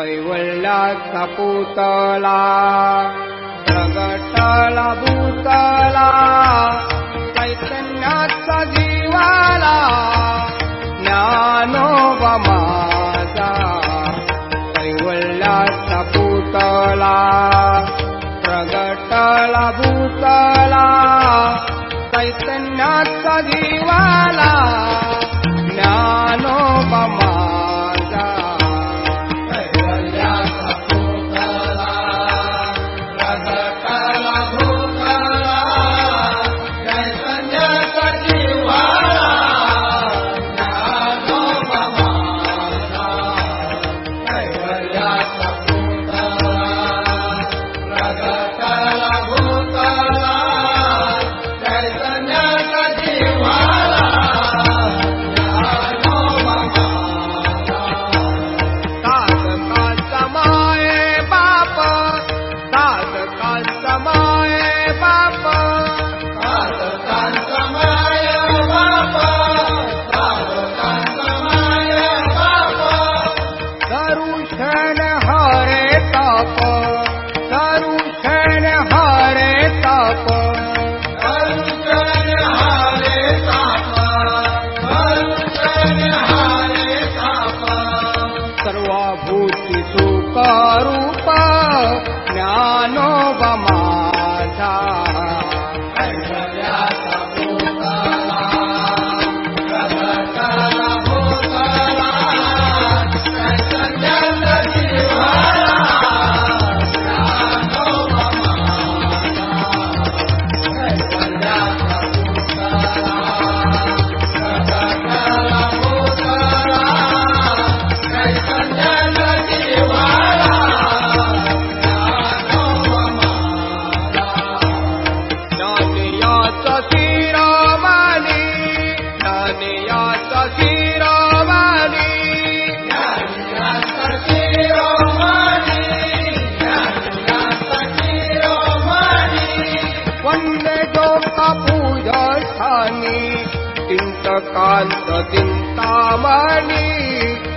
कैवल्याचा पुतला प्रगटला भूतला चैतन्याचा जीवाला ज्ञानोबमाजा कैवल्याचा पुतला कान्त चिन्तामणि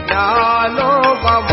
ज्ञानो बमाजा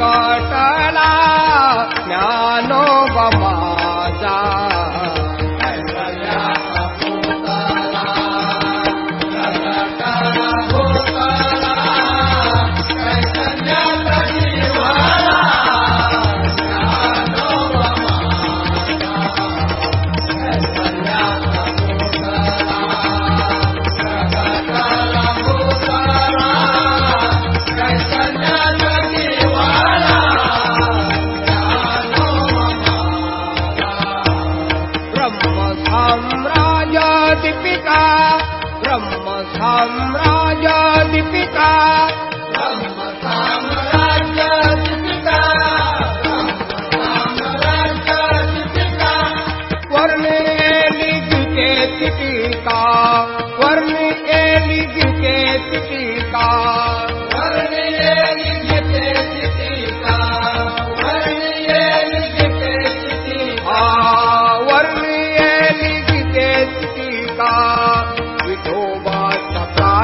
ट ज्ञानो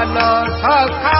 झालं सखा